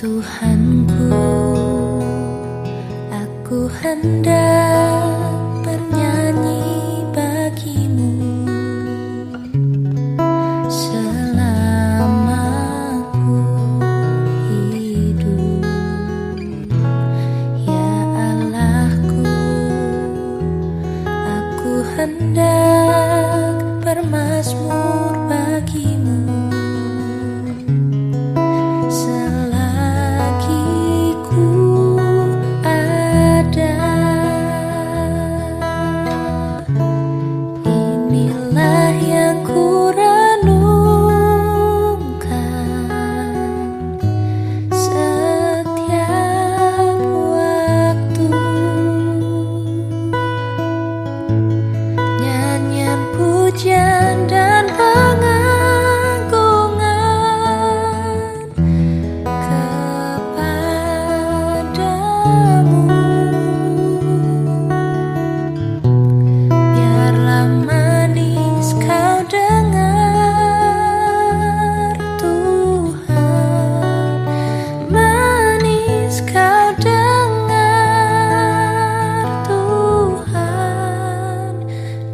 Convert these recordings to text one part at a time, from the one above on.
Tuhanku, aku hendak bernyanyi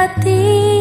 大地。